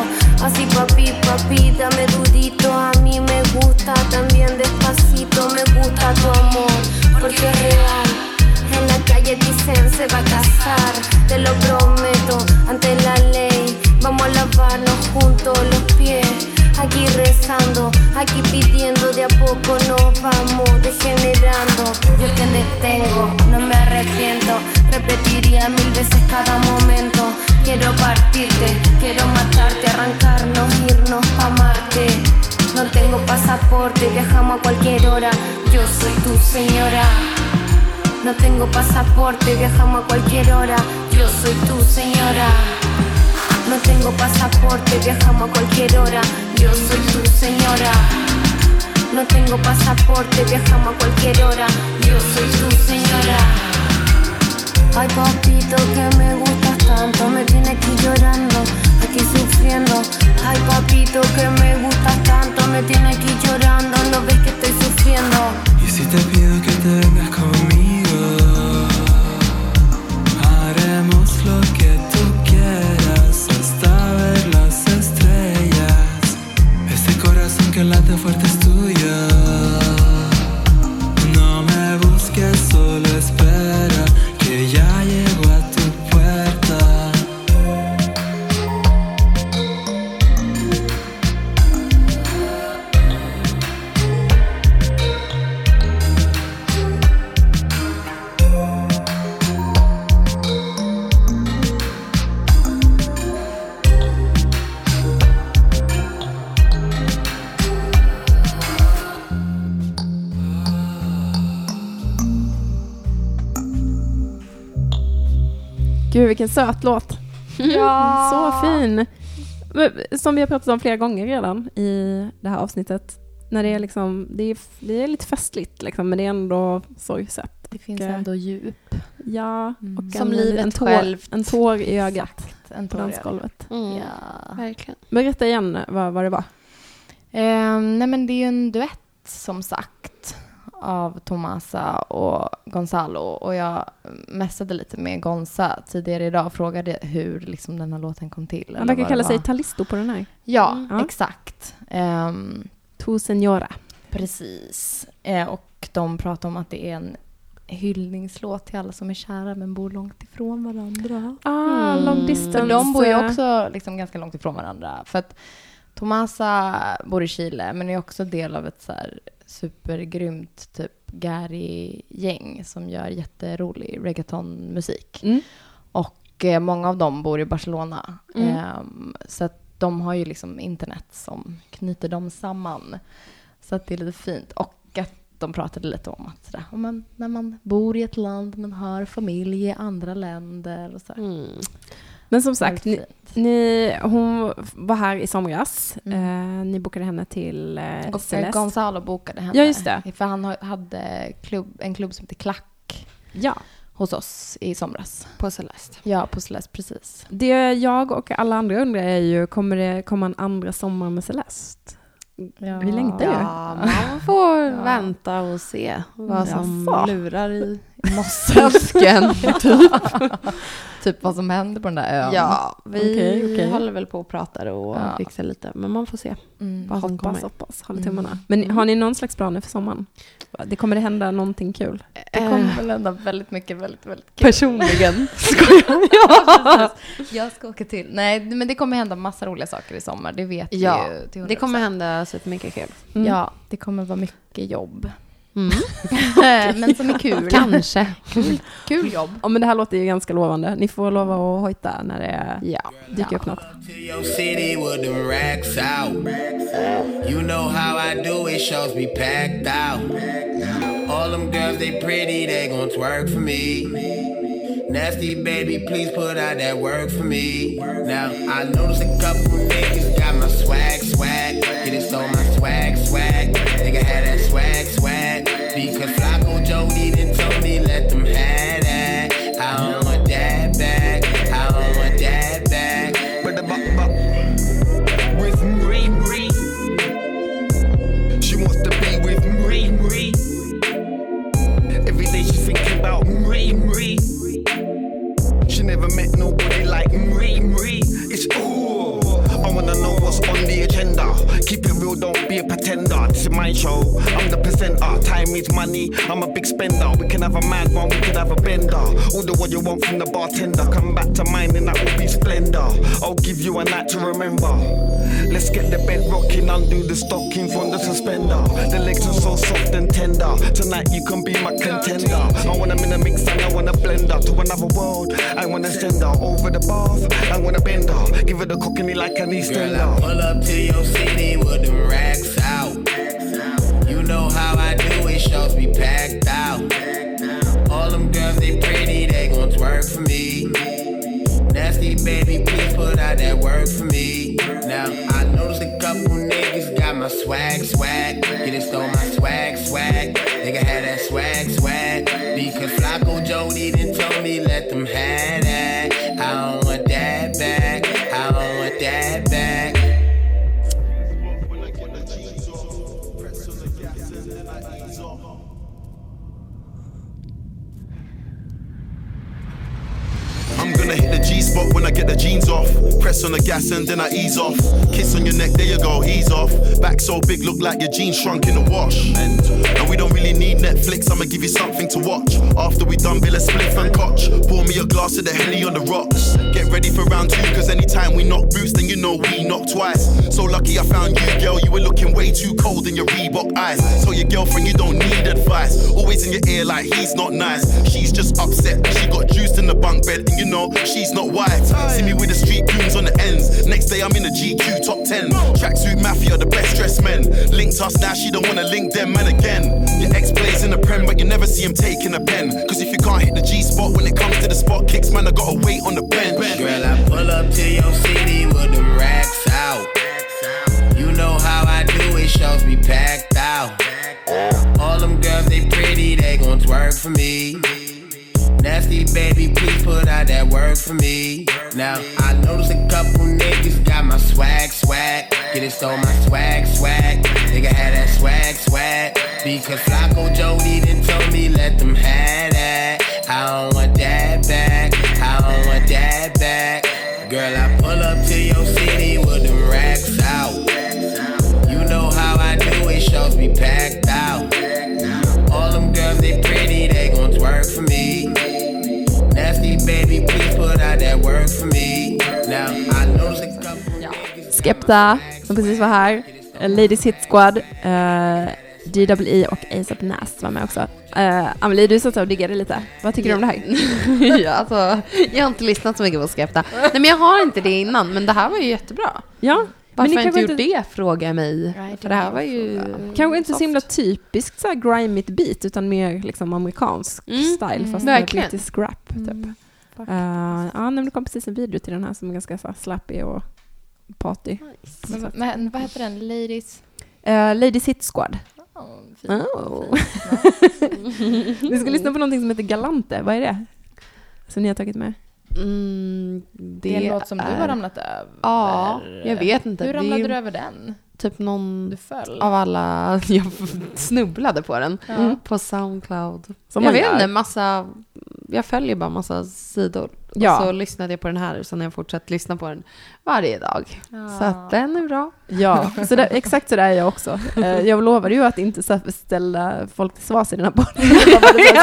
Así papi, papi, dame dudito, a mí me gusta también despacito, me gusta tu amor, porque es real. Dicen se va a casar, te lo prometo, ante la ley. Vamos a lavarnos juntos los pies, aquí rezando, aquí pidiendo de a poco nos vamos degenerando. Yo te detengo, no me arrepiento, repetiría mil veces cada momento. Quiero partirte, quiero matarte, arrancarnos, irnos pa' Marte. No tengo pasaporte, viajamos a cualquier hora, yo soy tu señora. No tengo pasaporte, viajamos a cualquier hora. Yo soy tu señora. No tengo pasaporte, viajamos a cualquier hora. Yo soy tu señora. No tengo pasaporte, viajamos a cualquier hora. Yo soy tu señora. Ay papito que me gustas tanto, me tiene aquí llorando, aquí sufriendo. Ay papito que me gustas tanto, me tiene aquí llorando, no ves que estoy sufriendo. Y si te pido que te vengas conmigo, fuerte, fuerte. Gud, vilken söt låt. Ja. Så fin. Som vi har pratat om flera gånger redan i det här avsnittet. När det är liksom, det är, det är lite festligt liksom, men det är ändå sorgset. Det finns Och, eh, ändå djup. Ja, Mm. och Som en, livet en tår, självt. En tår i ögat En på tår ögat. dansgolvet. Mm. Ja. Verkligen. Berätta igen vad, vad det var. Ehm, nej men det är ju en duett som sagt av Tomasa och Gonzalo och jag messade lite med Gonza tidigare idag och frågade hur liksom den här låten kom till. Han verkar kalla sig. Talisto på den här. Ja, Mm. Exakt. Um, Tu Senora. precis. Eh, och de pratar om att det är en hyllningslåt till alla som är kära men bor långt ifrån varandra. Ah, long distance. För de bor ju också liksom ganska långt ifrån varandra. För att Tomasa bor i Chile, men är också del av ett så supergrymt typ Gary-gäng som gör jätterolig reggaetonmusik. Mm. Och eh, många av dem bor i Barcelona. Mm. Ehm, så att de har ju liksom internet som knyter dem samman. Så att det är lite fint. Och att de pratade lite om att sådär, man, när man bor i ett land, man har familj i andra länder och så. Mm. Men som sagt, ni, ni, hon var här i somras. Mm. Eh, ni bokade henne till eh, Och Celeste. Gonzalo bokade henne. Ja, just det. För han hade klubb, en klubb som heter Klack Ja. hos oss i somras. På Celeste. Ja, på Celeste, precis. Det jag och alla andra undrar är ju, kommer det komma en andra sommar med Celeste? Ja. Vi längtar ju. Ja, man får Ja. vänta och se vad som Jaså? lurar i Mossösken, typ. typ vad som händer på den där ön. Ja, vi Okej, okej. håller väl på och pratar och Ja. fixar lite. Men man får se Mm. vad som kommer. Hoppas, hoppas. Håller Mm. tummarna. Men har ni någon slags planer för sommaren? Det kommer det hända någonting kul? Det Eh, kommer väl hända väldigt mycket, väldigt, väldigt kul. Personligen. ja, precis. Jag ska åka till. Nej, men det kommer hända massa roliga saker i sommar. Det vet Ja, vi ju till det kommer 100%. hända så mycket kul. Mm. Ja, det kommer vara mycket jobb. Mm. men som är kul. Kanske. Kul, kul jobb. Ja, men det här låter ju ganska lovande. Ni får lova att hojta när det Ja. dyker upp något. You know how I do it, shows be packed out. All them girls, they pretty, they gon' twerk for me. Nasty baby, please put out that work for me. Now, I noticed a couple niggas got my swag, swag. Get it, stole my swag, swag. Nigga had that swag, swag. Because Flacco Jody done told me let them have that. I don't want that back. I don't want that back. But the buck, buck. With Marie, Marie. She wants to be with Marie, Marie. Every day she's thinking about Marie, Marie. Never met nobody like Marie, Marie. It's ooh. I wanna know what's on the agenda. Keep it real, don't be a pretender. This is my show. I'm the presenter. Time is money. I'm a big spender. We can have a mad one, we can have a bender. Order what you want from the bartender. Come back to mine and that will be splendor. I'll give you a night to remember. Let's get the bed rocking, undo the stocking from the suspender. The legs are so soft and tender. Tonight you can be my contender. I want 'em in a mix and I want a blender to another world. I wanna send her over the bath. I wanna bend her, give her the cockney like an Girl, I pull up to your city with the racks out. You know how I do it, shows be packed out. All them girls, they pretty, they gon' twerk for me. Nasty baby, please put out that work for me. Now, I noticed a couple niggas got my swag, swag. On the gas and then I ease off. Kiss on your neck, there you go, ease off. Back so big, look like your jeans shrunk in the wash. And we don't really need Netflix, I'ma give you something to watch. After we done, Bill a spliff and cotch. Pour me a glass of the Henny on the rocks. Get ready for round two, cause anytime we knock boots, then you know we knock twice. So lucky I found you, girl, you were looking way too cold in your Reebok eyes. So your girlfriend, you don't need advice. Always in your ear like he's not nice. She's just upset, she got juiced in the bunk bed, and you know she's not white. See me with the street goons on the ends. Next day I'm in the GQ top 10. Tracksuit mafia, the best dressed men. Linked us now, she don't wanna link them man again. Your ex plays in the prem, but you never see him taking a pen. Cause if you can't hit the G spot when it comes to the spot kicks, man, I gotta wait on the bench. Girl, I pull up to your city with them racks out. You know how I do it, shows be packed out. All them girls, they pretty, they gon' twerk for me. Nasty baby, please put out that work for me. Now, I noticed a couple niggas got my swag, swag. Get it, stole my swag, swag. Nigga had that swag, swag. Because Flacco Jody done told me let them have that. I don't want that back. I don't want that back. Girl, I pull up to your city with them racks out. You know how I do it, shows be packed out. Skepta, som precis var här. Eh, Ladies Hit Squad. Uh, DWE och ASAP Nast var med också. Uh, Amelie, du satt och diggade lite. Vad tycker du om det här? ja, alltså, jag har inte lyssnat så mycket på Skepta. Nej, men jag har inte det innan, men det här var ju jättebra. Ja. Varför ni har inte gjort det, frågar jag mig. För det här var ju... Kanske inte så himla typiskt så här grimigt beat, utan mer liksom amerikansk Mm, style, mm. fast Verkligen. brittisk rap. Typ. Uh, ja, men det kom precis en video till den här som är ganska så här, slappy och party. Men, vad- men, vad heter den? Ladies? Uh, Ladies Hit Squad. Oh, fint. Oh. Vi ska lyssna på någonting som heter Galante. Vad är det? Som ni har tagit med? Mm, Det är en låt som du har ramlat över. Ja, jag vet inte. Hur Det är ramlade ju du över den? Typ någon Du föll. av alla... Jag snubblade på den. Ja. Mm. På Soundcloud. Som jag vet inte, massa... Jag följer bara massa sidor. Ja. Och så lyssnade jag på den här och sen har jag fortsatt lyssna på den varje dag. Ja. Så att den är bra. Ja, så där, exakt så där är jag också. Eh, Jag lovade ju att inte ställa folk till svars i den här podden.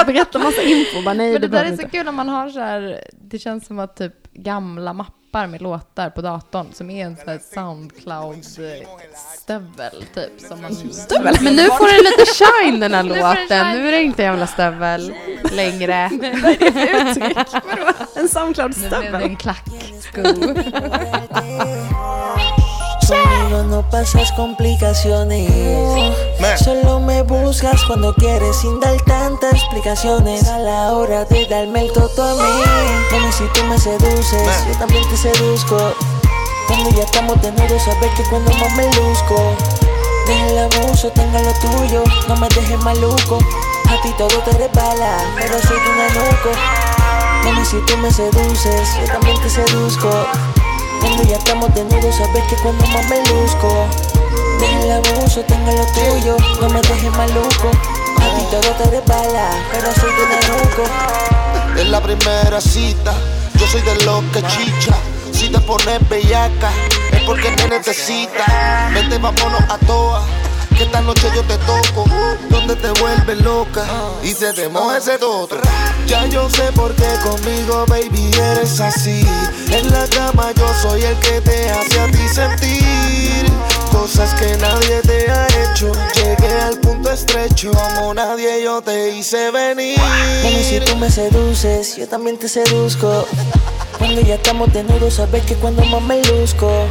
Berätta massa info. Bara, nej, Men det där behöver är inte. så kul när man har så här, det känns som att typ gamla mappar med låtar på datorn som är en sån här Soundcloud-stövel typ. Som man... Stövel? Men nu får den lite shine den här låten. Nu är det inte jävla stövel längre. Vad är det för uttryck? Vadå? En Nu blev det Soundcloud-stövel? en klacksko. Conmigo no pasas complicaciones. Solo me buscas cuando quieres sin dar tantas explicaciones. A la hora de darme el toto a mí. Mami, si tú me seduces, yo también te seduzco. Cuando ya estamos desnudos, sabes que cuando más me luzco. Deja el abuso, tenga lo tuyo, no me dejes maluco. A ti todo te resbala, pero soy tu nanuco. Mami, si tú me seduces, yo también te seduzco. Cuando ya estamos desnudos, sabes que cuando más me luzco. Deja el abuso, tenga lo tuyo, no me dejes maluco. A ti todo te resbala, pero soy tu nanuco. Es la primera cita, yo soy de los que chicha. Si te pones bellaca, es porque me necesita. Vete, vámonos a toa. Que esta noche yo te toco, donde te vuelves loca y se te moja ese toto. Ya yo sé por qué conmigo, baby, eres así. En la cama yo soy el que te hace a ti sentir cosas que nadie te ha hecho. Llegué al punto estrecho, como nadie yo te hice venir. Mami, si tú me seduces, yo también te seduzco. Cuando ya estamos desnudos, sabes que cuando más me luzco.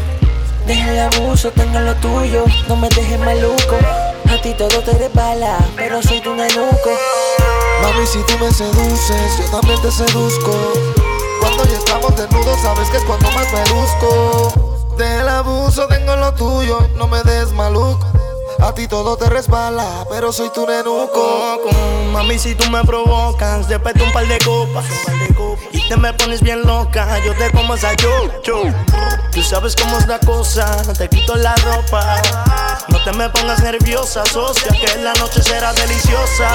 Deja el abuso, tenga lo tuyo, no me dejes maluco. A ti todo te resbala, pero soy tu nenuco. Mami, si tú me seduces, yo también te seduzco. Cuando ya estamos desnudos, sabes que es cuando más me luzco. Del abuso tengo lo tuyo, no me des maluco. A ti todo te resbala, pero soy tu nenuco. Mami, si tú me provocas, después de un par de copas y te me pones bien loca, yo te como esa yo, yo. Tú sabes cómo es la cosa, te quito la ropa. No te me pongas nerviosa, socia, que la noche será deliciosa.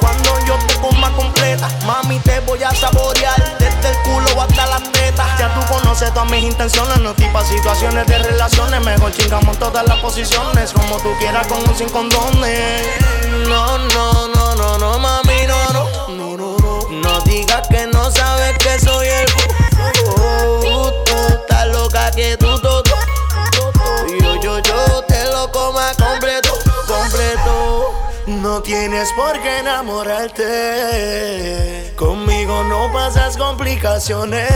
Cuando yo te coma completa, mami, te voy a saborear desde el culo hasta las tetas. Ya tú conoces todas mis intenciones, no tipas situaciones de relaciones. Mejor chingamos todas las posiciones, como tú quieras, con un sin condones. No, no, no, no, no, mami, no, no, no, no, no. No tienes por qué enamorarte. Conmigo no pasa pasas complicaciones.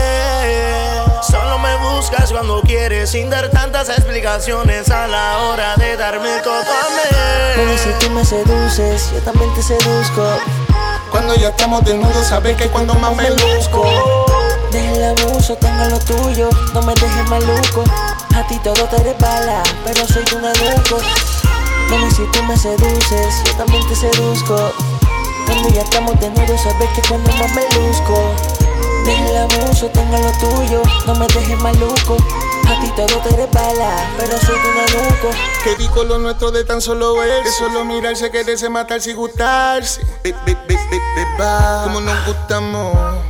Solo me buscas cuando quieres, sin dar tantas explicaciones a la hora de darme todo a Mami, si tú me seduces, yo también te seduzco. Cuando ya estamos desnudos, sabes que cuando más me luzco. Deja el abuso, tenga lo tuyo, no me dejes maluco. A ti todo te resbala, pero soy un adulto. Mami, si tú me seduces, yo también te seduzco. Cuando ya estamos desnudos, sabes que cuando más me luzco. Deja el abuso, tenga lo tuyo, no me dejes maluco. A ti todo te resbala, pero soy un adulto. Que digo lo nuestro de tan solo ver Que solo mirarse, quererse, matarse y gustarse Be, be, be. Como nos gustamos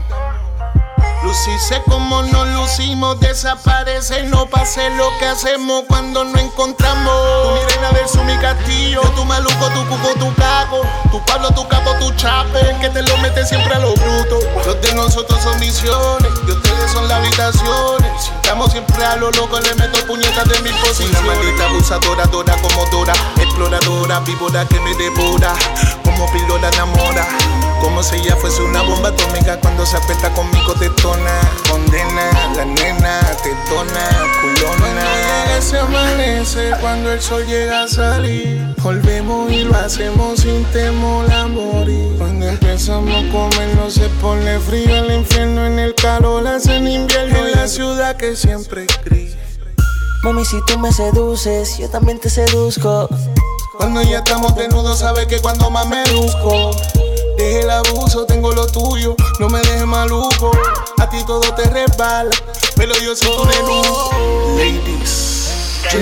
Lucirse como nos lucimos Desaparece, no pase lo que hacemos cuando nos encontramos. Tú mi reina mi castillo tu maluco, tu cuco, tu caco Tu Pablo, tu capo, tu chape El que te lo mete siempre a lo bruto. Los de nosotros son misiones Y ustedes son las habitaciones. Estamos siempre a lo loco Le meto puñetas de mi posición Una maldita abusadora, dora como Dora Exploradora, víbora que me devora Como píldora enamora. Como si ella fuese una bomba atómica cuando se aprieta conmigo detona. Condena, la nena, tetona, culona. Cuando ese amanece, cuando el sol llega a salir, volvemos y lo hacemos sin temor a morir. Cuando empezamos a comer no se pone frío, el infierno en el calor hace en invierno en la ciudad que siempre es gris. Mami, si tú me seduces, yo también te seduzco. Cuando ya estamos desnudos, sabes que cuando más me luzco. Abuso, tengo lo tuyo, no me dejes maluco. A ti todo te resbala, pero yo soy tu nenuco. Ladies.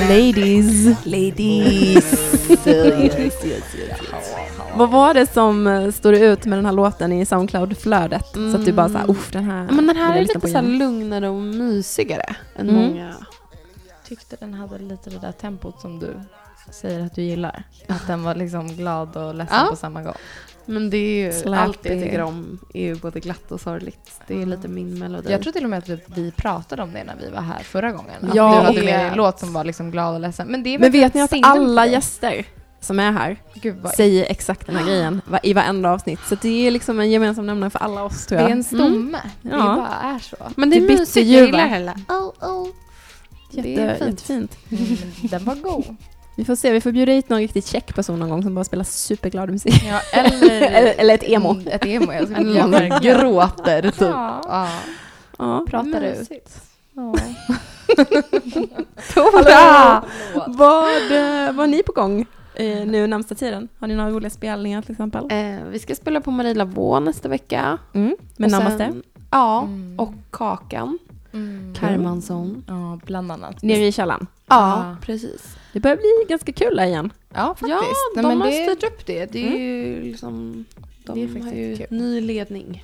Ladies. Ladies. yes, yes, yes. Vad var det som eh, stod ut med den här låten i Soundcloud-flödet? Så att du bara såhär, uff den här men den här är lite på så här igen." lugnare och mysigare än Mm. många. tyckte den hade lite det där tempot som du säger att du gillar. Att den var liksom glad och ledsen Ja. på samma gång. Men det är ju Slappy. allt jag tycker om är ju både glatt och sorgligt. Det är lite min melodi. Jag tror till och med att vi- pratade om det när vi var här förra gången. Att Ja, du hade med en låt som var liksom glad och ledsen. Men, det är Men vet ni att alla dig. gäster som är här säger exakt den här grejen i varenda avsnitt. Så det är liksom en gemensam nämnare för alla oss tror Det jag. är en stomme. Det Ja. bara är så. Men det är Det mysigt, jag gillar hela. Oh, oh. Det är Jätte, fint. jättefint. Mm, den var god. Vi får se, vi får bjuda hit någon riktigt check person någon gång som bara spelar superglad musik. Ja, eller, eller, eller ett emo. Mm, Ett emo, jag skulle gråter typ. Ja. Ja. Ja. Pratar ut. Ja. Tora! Vad, eh, vad ni på gång eh, nu närmsta tiden? Har ni några roliga spelningar till exempel? Eh, vi ska spela på Marie Lavaux nästa vecka. Mm. Närmaste? sen- Ja, Mm. och Kakan. Mm. Karmansson. Ja, bland annat. Nere i källaren? Ja, Ja. precis. Det börjar bli ganska kul där igen. Ja, faktiskt. Ja, Nej, de men har det- styrt upp det. Det är ju liksom... De Det är har ju kul. ny ledning.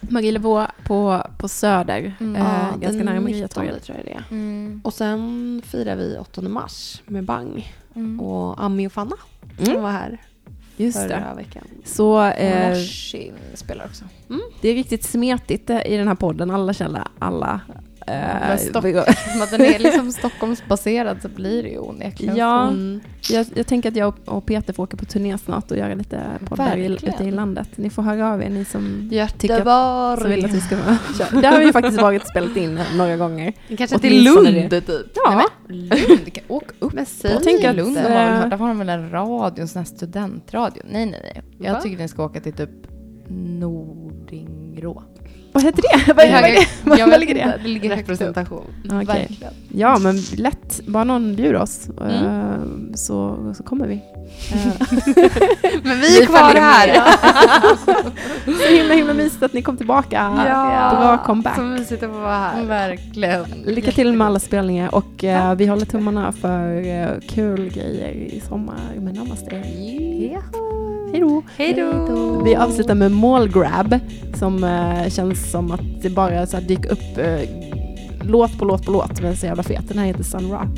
Marie Laveau på, på Söder, Mm. eh, Ja, ganska nära 19 Mariatorget. tror jag det är. Mm. Och sen firar vi 8 mars med Bang. Mm. Och Ami och Fanna Mm. som var här Just förra det. veckan. Så eh, spelar också. det är riktigt smetigt i den här podden. Alla källor, alla. Eh, Men Stock- att den är liksom Stockholmsbaserad så blir det ju onekligen Ja. Mm. jag, jag tänker att jag och- Peter får åka på turné snart och göra lite poddar i, ute i landet. Ni får höra av er, ni som tycker Göteborg. som vill att vi ska köra. Där har vi faktiskt varit spelat in några gånger. Kanske till Lund typ. Ja, Lund, kan- åk upp. Men säg Jag tänker att, Lund, eh, har man hört. Där har de väl en radio, en sån här studentradio. Nej, nej, nej. Jag Va? tycker ni ska åka till typ Nordingrå. Vad heter det? Vad, vad, vad, Jag vad vet ligger det? Det ligger. Representation. Okej. Verkligen. Ja, men lätt. Bara någon bjuder oss eh, så, så kommer vi. Eh, Men vi är kvar här. så himla himla mysigt att ni kom tillbaka. Bra comeback. Så mysigt att vara här. Verkligen. Lycka till med alla spelningar och eh, vi håller tummarna för eh, kul grejer i sommar med närmaste. Hej då! Hej då. Vi avslutar med Mallgrab som eh, känns som att det bara så här dyker upp eh, låt på låt på låt men så jävla fet. Den här heter Sun Ra.